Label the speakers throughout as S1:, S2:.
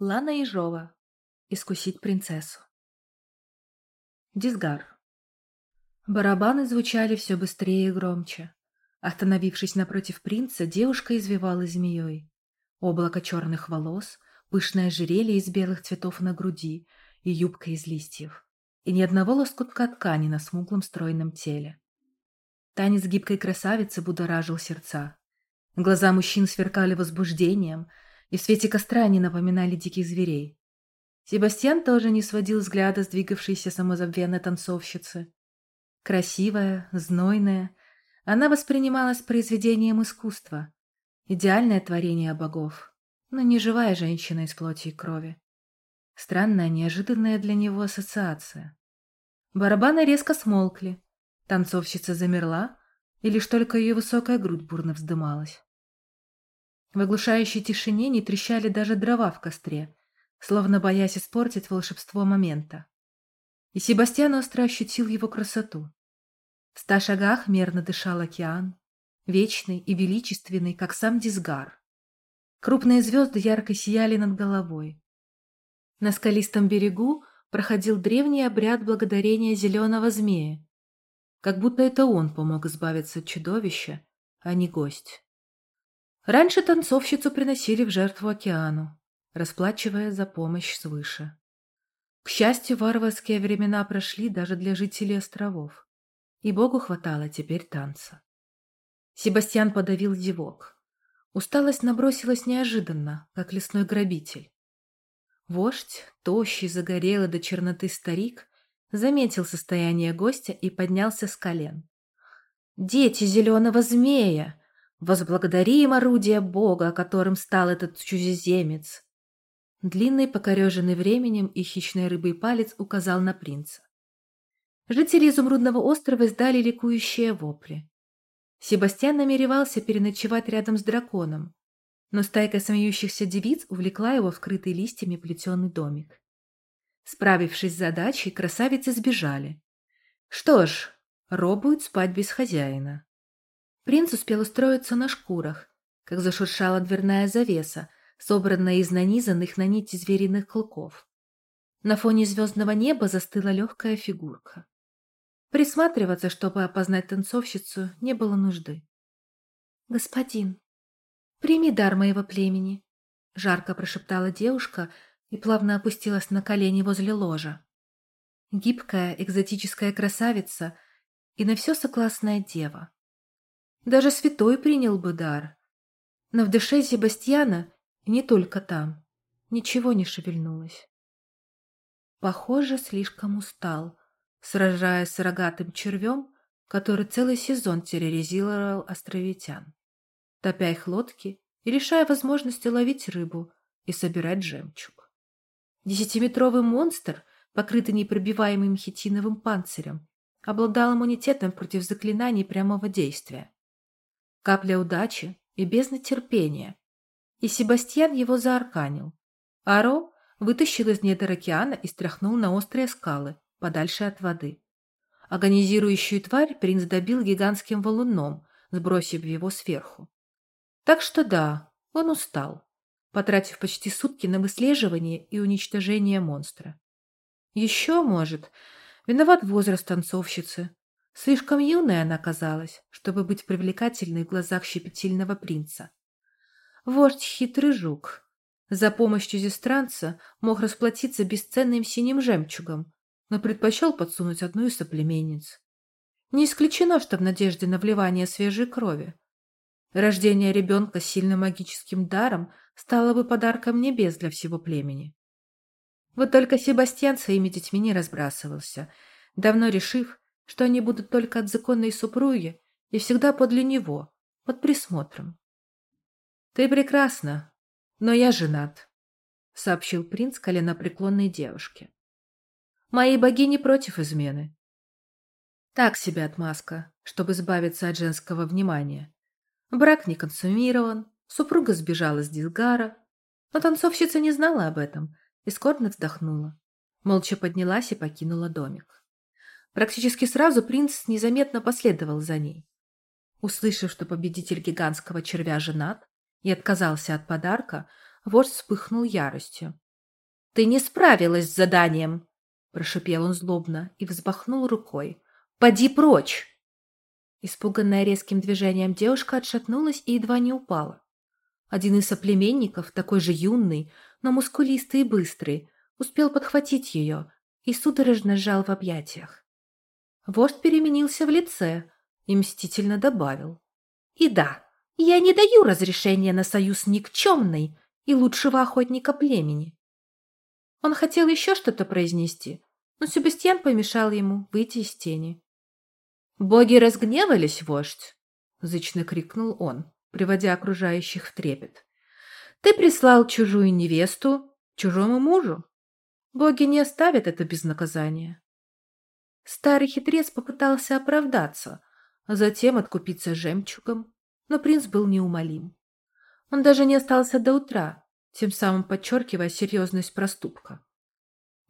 S1: Лана Ежова. Искусить принцессу. Дисгар. Барабаны звучали все быстрее и громче. Остановившись напротив принца, девушка извивалась змеей. Облако черных волос, пышное ожерелье из белых цветов на груди и юбка из листьев. И ни одного лоскутка ткани на смуглом стройном теле. Танец гибкой красавицы будоражил сердца. Глаза мужчин сверкали возбуждением – и в свете костра они напоминали диких зверей. Себастьян тоже не сводил взгляда с двигавшейся самозабвенной танцовщицы. Красивая, знойная, она воспринималась произведением искусства, идеальное творение богов, но не живая женщина из плоти и крови. Странная, неожиданная для него ассоциация. Барабаны резко смолкли, танцовщица замерла, и лишь только ее высокая грудь бурно вздымалась. В оглушающей тишине не трещали даже дрова в костре, словно боясь испортить волшебство момента. И Себастьян остро ощутил его красоту. В ста шагах мерно дышал океан, вечный и величественный, как сам Дисгар. Крупные звезды ярко сияли над головой. На скалистом берегу проходил древний обряд благодарения зеленого змея, как будто это он помог избавиться от чудовища, а не гость. Раньше танцовщицу приносили в жертву океану, расплачивая за помощь свыше. К счастью, варварские времена прошли даже для жителей островов, и Богу хватало теперь танца. Себастьян подавил зевок. Усталость набросилась неожиданно, как лесной грабитель. Вождь, тощий, загорелый до черноты старик, заметил состояние гостя и поднялся с колен. «Дети зеленого змея!» Возблагодарим орудие Бога, которым стал этот чужеземец. Длинный, покореженный временем и хищной рыбой палец указал на принца. Жители Изумрудного острова издали ликующие вопли. Себастьян намеревался переночевать рядом с драконом, но стайка смеющихся девиц увлекла его в крытый листьями плетеный домик. Справившись с задачей, красавицы сбежали. Что ж, робуют спать без хозяина. Принц успел устроиться на шкурах, как зашуршала дверная завеса, собранная из нанизанных на нити звериных клыков. На фоне звездного неба застыла легкая фигурка. Присматриваться, чтобы опознать танцовщицу, не было нужды. «Господин, прими дар моего племени», — жарко прошептала девушка и плавно опустилась на колени возле ложа. Гибкая, экзотическая красавица и на все согласная дева. Даже святой принял бы дар. Но в душе Себастьяна, и не только там, ничего не шевельнулось. Похоже, слишком устал, сражаясь с рогатым червем, который целый сезон терроризировал островитян, топя их лодки и лишая возможности ловить рыбу и собирать жемчуг. Десятиметровый монстр, покрытый непробиваемым хитиновым панцирем, обладал иммунитетом против заклинаний прямого действия капля удачи и бездна терпения. И Себастьян его заарканил. Аро вытащил из недр океана и стряхнул на острые скалы, подальше от воды. Агонизирующую тварь принц добил гигантским валуном, сбросив его сверху. Так что да, он устал, потратив почти сутки на выслеживание и уничтожение монстра. Еще, может, виноват возраст танцовщицы, Слишком юная она казалась, чтобы быть привлекательной в глазах щепетильного принца. Вождь хитрый жук. За помощью зестранца мог расплатиться бесценным синим жемчугом, но предпочел подсунуть одну из соплеменниц. Не исключено, что в надежде на вливание свежей крови. Рождение ребенка с сильным магическим даром стало бы подарком небес для всего племени. Вот только Себастьян своими детьми не разбрасывался, давно решив, что они будут только от законной супруги и всегда подле него, под присмотром. «Ты прекрасна, но я женат», — сообщил принц коленопреклонной девушке. «Мои богини против измены». Так себе отмазка, чтобы избавиться от женского внимания. Брак не консумирован, супруга сбежала с Дилгара, но танцовщица не знала об этом и скорбно вздохнула. Молча поднялась и покинула домик. Практически сразу принц незаметно последовал за ней. Услышав, что победитель гигантского червя женат и отказался от подарка, вождь вспыхнул яростью Ты не справилась с заданием!» Прошипел он злобно и взбахнул рукой. «Поди прочь!» Испуганная резким движением девушка отшатнулась и едва не упала. Один из соплеменников, такой же юный, но мускулистый и быстрый, успел подхватить ее и судорожно сжал в объятиях. Вождь переменился в лице и мстительно добавил. «И да, я не даю разрешения на союз никчемной и лучшего охотника племени». Он хотел еще что-то произнести, но Себастьян помешал ему выйти из тени. «Боги разгневались, вождь!» — зычно крикнул он, приводя окружающих в трепет. «Ты прислал чужую невесту чужому мужу. Боги не оставят это без наказания». Старый хитрец попытался оправдаться, а затем откупиться жемчугом, но принц был неумолим. Он даже не остался до утра, тем самым подчеркивая серьезность проступка.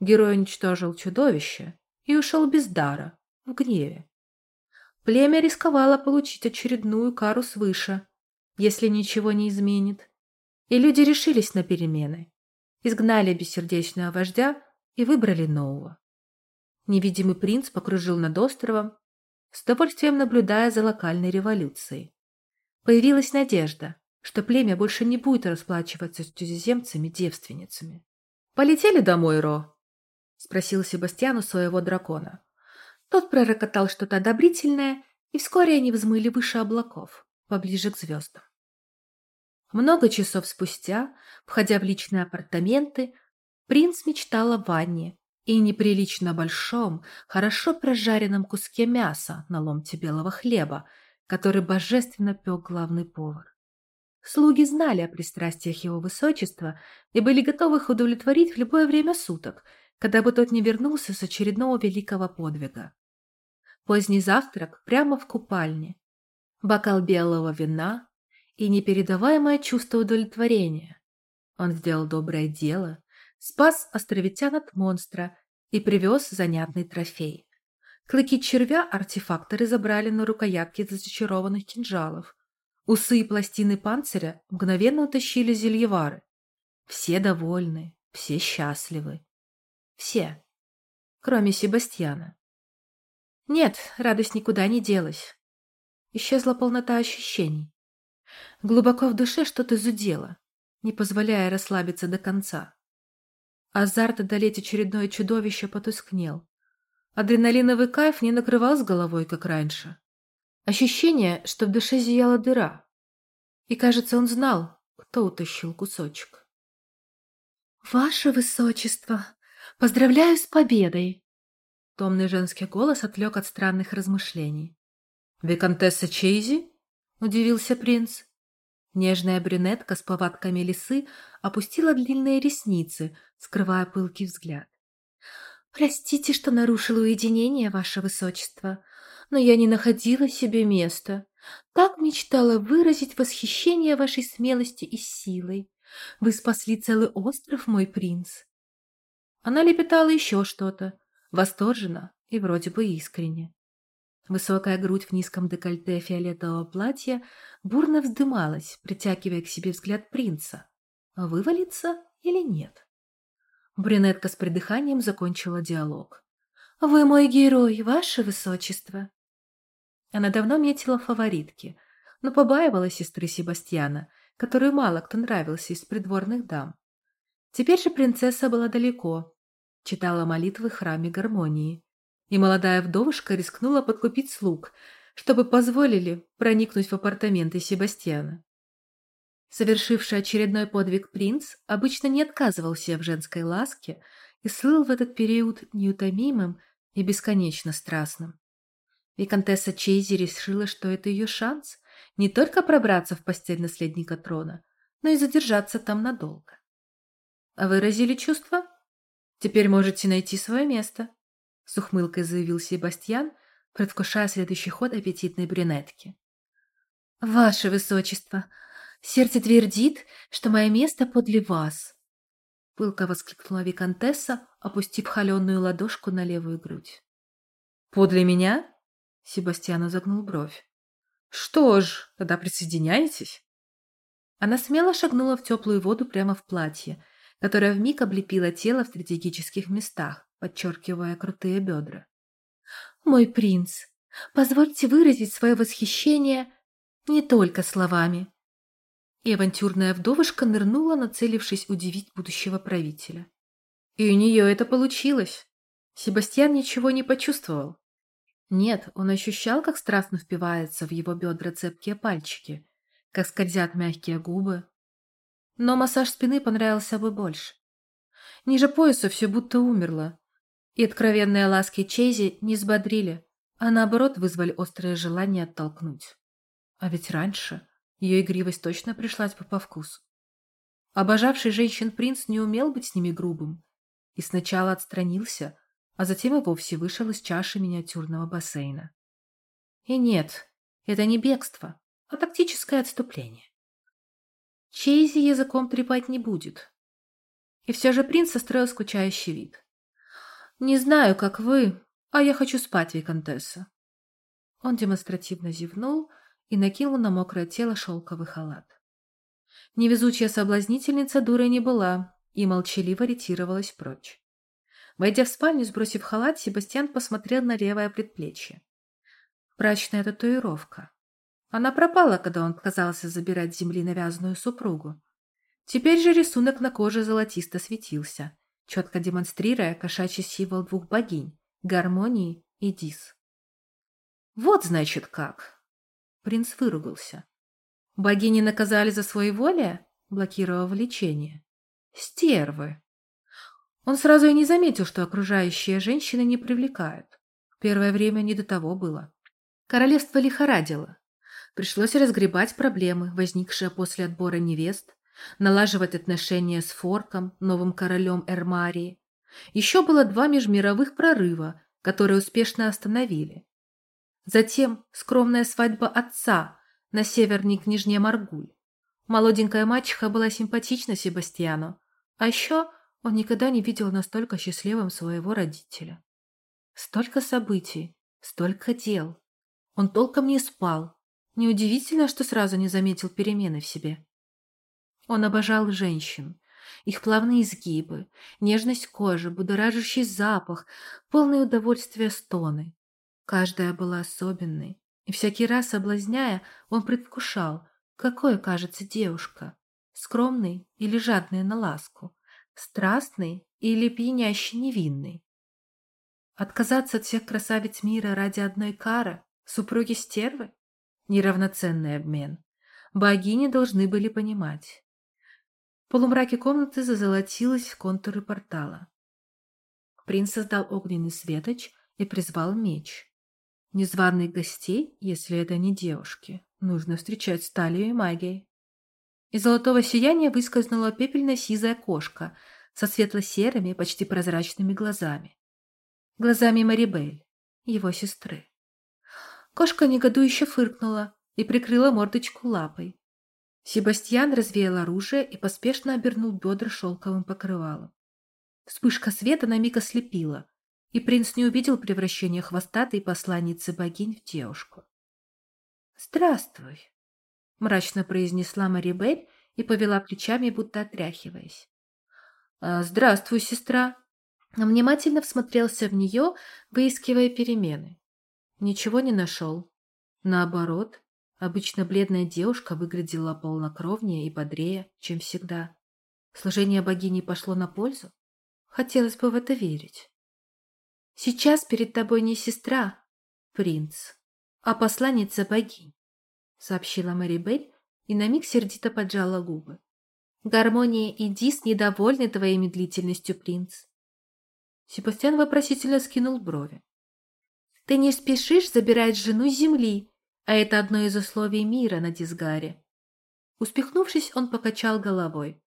S1: Герой уничтожил чудовище и ушел без дара, в гневе. Племя рисковало получить очередную кару свыше, если ничего не изменит. И люди решились на перемены, изгнали бессердечного вождя и выбрали нового. Невидимый принц покружил над островом, с удовольствием наблюдая за локальной революцией. Появилась надежда, что племя больше не будет расплачиваться с туземцами-девственницами. «Полетели домой, Ро?» — спросил Себастьян у своего дракона. Тот пророкотал что-то одобрительное, и вскоре они взмыли выше облаков, поближе к звездам. Много часов спустя, входя в личные апартаменты, принц мечтал о ванне, и неприлично большом, хорошо прожаренном куске мяса на ломте белого хлеба, который божественно пек главный повар. Слуги знали о пристрастиях его высочества и были готовы их удовлетворить в любое время суток, когда бы тот не вернулся с очередного великого подвига. Поздний завтрак прямо в купальне, бокал белого вина и непередаваемое чувство удовлетворения. Он сделал доброе дело, спас островитян от монстра и привез занятный трофей. Клыки червя артефакторы забрали на рукоятки зачарованных кинжалов. Усы и пластины панциря мгновенно утащили зельевары. Все довольны, все счастливы. Все, кроме Себастьяна. Нет, радость никуда не делась. Исчезла полнота ощущений. Глубоко в душе что-то зудело, не позволяя расслабиться до конца. Азарт одолеть очередное чудовище потускнел. Адреналиновый кайф не накрывал с головой, как раньше. Ощущение, что в душе зияла дыра. И, кажется, он знал, кто утащил кусочек. «Ваше Высочество, поздравляю с победой!» Томный женский голос отвлек от странных размышлений. «Викантесса Чейзи?» – удивился принц. Нежная брюнетка с повадками лисы опустила длинные ресницы, скрывая пылкий взгляд. «Простите, что нарушила уединение, ваше высочество, но я не находила себе места. Так мечтала выразить восхищение вашей смелости и силой. Вы спасли целый остров, мой принц». Она лепетала еще что-то, восторженно и вроде бы искренне. Высокая грудь в низком декольте фиолетового платья бурно вздымалась, притягивая к себе взгляд принца. Вывалиться или нет? Брюнетка с придыханием закончила диалог. «Вы мой герой, ваше высочество!» Она давно метила фаворитки, но побаивала сестры Себастьяна, которую мало кто нравился из придворных дам. Теперь же принцесса была далеко, читала молитвы в храме гармонии и молодая вдовушка рискнула подкупить слуг, чтобы позволили проникнуть в апартаменты Себастьяна. Совершивший очередной подвиг принц обычно не отказывался в женской ласке и слыл в этот период неутомимым и бесконечно страстным. Викантесса Чейзи решила, что это ее шанс не только пробраться в постель наследника трона, но и задержаться там надолго. А выразили чувства? Теперь можете найти свое место с ухмылкой заявил Себастьян, предвкушая следующий ход аппетитной брюнетки. «Ваше Высочество, сердце твердит, что мое место подле вас!» Пылко воскликнула Викантесса, опустив холеную ладошку на левую грудь. «Подле меня?» Себастьян загнул бровь. «Что ж, тогда присоединяйтесь!» Она смело шагнула в теплую воду прямо в платье, которая вмиг облепила тело в стратегических местах, подчеркивая крутые бедра. «Мой принц, позвольте выразить свое восхищение не только словами». И авантюрная вдовушка нырнула, нацелившись удивить будущего правителя. И у нее это получилось. Себастьян ничего не почувствовал. Нет, он ощущал, как страстно впиваются в его бедра цепкие пальчики, как скользят мягкие губы. Но массаж спины понравился бы больше. Ниже пояса все будто умерло, и откровенные ласки Чейзи не взбодрили, а наоборот вызвали острое желание оттолкнуть. А ведь раньше ее игривость точно пришлась бы по вкусу. Обожавший женщин принц не умел быть с ними грубым и сначала отстранился, а затем и вовсе вышел из чаши миниатюрного бассейна. И нет, это не бегство, а тактическое отступление. Чейзи языком трепать не будет. И все же принц состроил скучающий вид. «Не знаю, как вы, а я хочу спать, Викантесса». Он демонстративно зевнул и накинул на мокрое тело шелковый халат. Невезучая соблазнительница дурой не была и молчаливо ретировалась прочь. Войдя в спальню, сбросив халат, Себастьян посмотрел на левое предплечье. Брачная татуировка. Она пропала, когда он отказался забирать с земли навязанную супругу. Теперь же рисунок на коже золотисто светился, четко демонстрируя кошачий символ двух богинь – гармонии и дис. «Вот, значит, как!» Принц выругался. «Богини наказали за своеволие?» блокировав влечение. «Стервы!» Он сразу и не заметил, что окружающие женщины не привлекают. Первое время не до того было. Королевство лихорадило. Пришлось разгребать проблемы, возникшие после отбора невест, налаживать отношения с Форком, новым королем Эрмарии. Еще было два межмировых прорыва, которые успешно остановили. Затем скромная свадьба отца на северной княжне Маргуль. Молоденькая мачеха была симпатична Себастьяну, а еще он никогда не видел настолько счастливым своего родителя. Столько событий, столько дел. Он толком не спал. Неудивительно, что сразу не заметил перемены в себе. Он обожал женщин, их плавные изгибы, нежность кожи, будоражащий запах, полное удовольствие стоны. Каждая была особенной, и всякий раз, соблазняя, он предвкушал, какой окажется девушка, скромной или жадной на ласку, страстный или пьянящий невинный. Отказаться от всех красавиц мира ради одной кары, супруги стервы? Неравноценный обмен. Богини должны были понимать. В полумраке комнаты зазолотилась в контуры портала. Принц создал огненный светоч и призвал меч. Незваных гостей, если это не девушки, нужно встречать сталью и магией. Из золотого сияния выскользнула пепельно-сизая кошка со светло-серыми, почти прозрачными глазами. Глазами Марибель, его сестры. Кошка негодующе фыркнула и прикрыла мордочку лапой. Себастьян развеял оружие и поспешно обернул бедра шелковым покрывалом. Вспышка света на миг ослепила, и принц не увидел превращения хвостатой посланницы богинь в девушку. «Здравствуй», мрачно произнесла Марибель и повела плечами, будто отряхиваясь. «А, «Здравствуй, сестра!» Внимательно всмотрелся в нее, выискивая перемены. Ничего не нашел. Наоборот, обычно бледная девушка выглядела полнокровнее и бодрее, чем всегда. Служение богини пошло на пользу? Хотелось бы в это верить. «Сейчас перед тобой не сестра, принц, а посланница богинь сообщила Мэри Белль и на миг сердито поджала губы. «Гармония и Дис недовольны твоей медлительностью, принц». Себастьян вопросительно скинул брови. «Ты не спешишь забирать жену земли, а это одно из условий мира на Дисгаре». Успехнувшись, он покачал головой.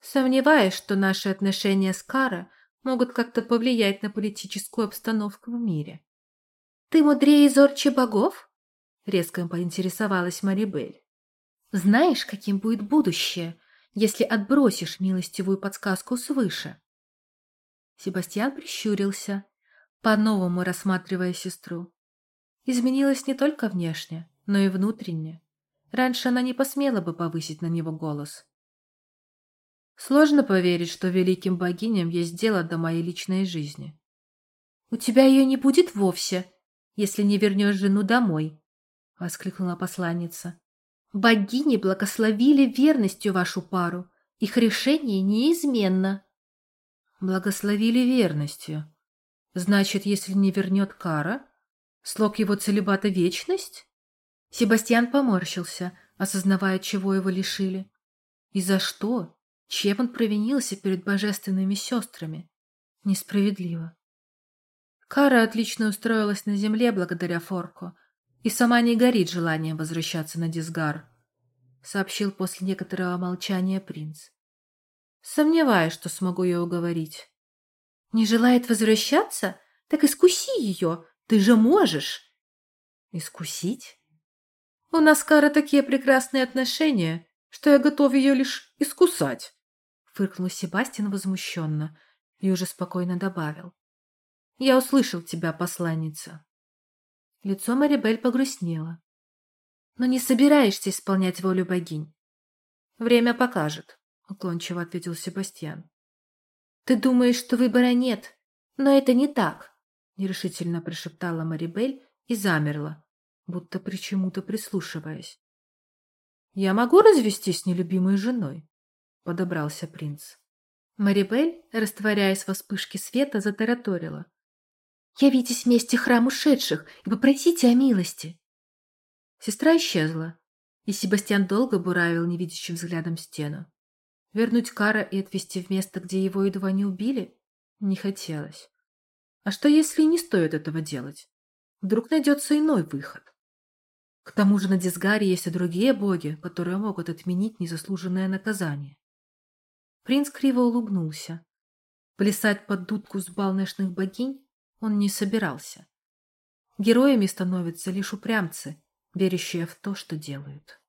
S1: «Сомневаюсь, что наши отношения с Кара могут как-то повлиять на политическую обстановку в мире». «Ты мудрее зорче богов?» Резко поинтересовалась Марибель. «Знаешь, каким будет будущее, если отбросишь милостивую подсказку свыше?» Себастьян прищурился, по-новому рассматривая сестру. Изменилась не только внешне, но и внутренне. Раньше она не посмела бы повысить на него голос. Сложно поверить, что великим богиням есть дело до моей личной жизни.
S2: «У тебя ее не будет вовсе, если не вернешь жену домой», — воскликнула посланница. «Богини благословили верностью вашу пару. Их решение неизменно».
S1: «Благословили верностью. Значит, если не вернет Кара, слог его целебата вечность?» Себастьян поморщился, осознавая, чего его лишили. И за что? Чем он провинился перед божественными сестрами? Несправедливо. Кара отлично устроилась на земле благодаря Форку и сама не горит желанием возвращаться на Дисгар, сообщил после некоторого молчания принц. Сомневаюсь, что смогу ее уговорить.
S2: Не желает возвращаться? Так искуси ее, ты же можешь.
S1: Искусить? У нас с Кара такие прекрасные отношения, что я готов ее лишь искусать. Фыркнул Себастьян возмущенно и уже спокойно добавил. Я услышал тебя, посланница. Лицо Марибель погрустнело. Но не собираешься исполнять волю богинь. Время покажет, уклончиво ответил Себастьян.
S2: Ты думаешь, что выбора нет, но это не так,
S1: нерешительно прошептала Марибель и замерла, будто при чему-то прислушиваясь. «Я могу развестись с нелюбимой женой?» — подобрался принц. Марибель, растворяясь во вспышке света, затараторила.
S2: Явитесь вместе храм ушедших и попросите о милости.
S1: Сестра исчезла, и Себастьян долго буравил невидящим взглядом стену. Вернуть Кара и отвезти в место, где его едва не убили, не хотелось. А что, если не стоит этого делать? Вдруг найдется иной выход. К тому же на Дисгаре есть и другие боги, которые могут отменить незаслуженное наказание. Принц криво улыбнулся. Плясать под дудку с бал богинь он не собирался. Героями становятся лишь упрямцы, верящие в то, что делают.